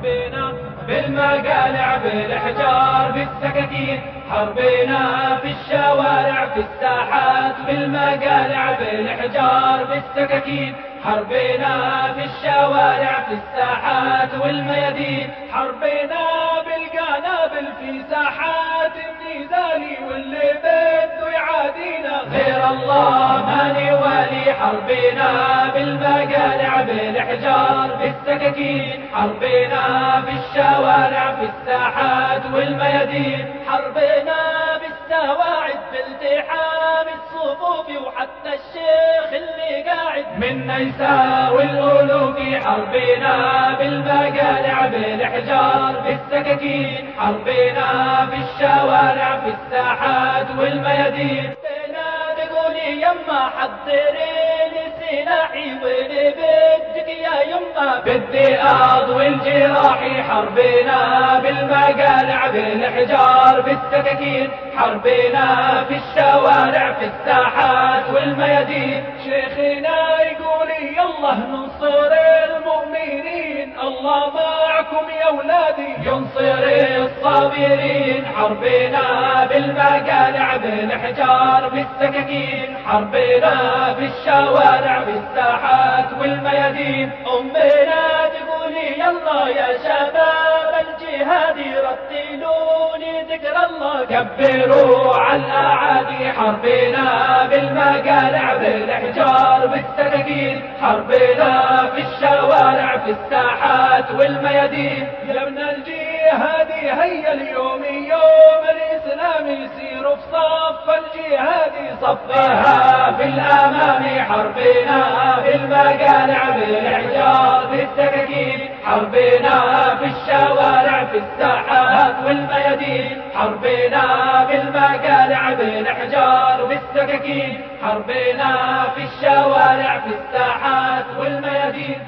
حربنا بالمقالع بالحجار بالسكاكين حربنا في الشوارع في الساحات بالمقالع بالحجار بالسكاكين حربنا في الشوارع في الساحات والميادين. حربنا بالقنابل في ساحات النزال واللي بده يعادينا. غير الله ما نوالي. حربنا بالمقالع بالحجار بالسكاكين حربنا في الشوارع في الساحات والميادين. حربنا بالسواعد بالتحام الصفوف وحتى الشيخ اللي قاعد من نيسا والألوف. حربنا بالمقالع بالحجار بالسكاكين حربنا في الشوارع في الساحات والميادين. تقولي يما حضري سلاحي وين يما بدي اضوي الجراحي حربنا بالمقالع بالحجار بالسكاكين. حربنا في الشوارع في الساحات والميادين. شيخنا يقولي يلا ننصر المؤمنين. الله معكم يا ولادي ينصر الصابرين حربنا بالمقالع بالحجار بالسكاكين حربنا في الشوارع في الساحات والميادين. أمنا تقولي يلا يا شباب الجهاد رتلوني ذكر الله. كبروا على الأعادي حربنا بالمقالع بالحجار بالسكاكين حربنا في الشوارع في الساحات والميادين. يا ابن الجهاد هيا اليوم يوم الإسلام يسير في صف الجهاد صفها في الأمام. حربنا بالمقالع بالحجار بالسكاكين حربنا في الشوارع في الساحات والميادين. حربنا بالمقالع بالحجار بالسكاكين حربنا في الشوارع في الساحات والميادين.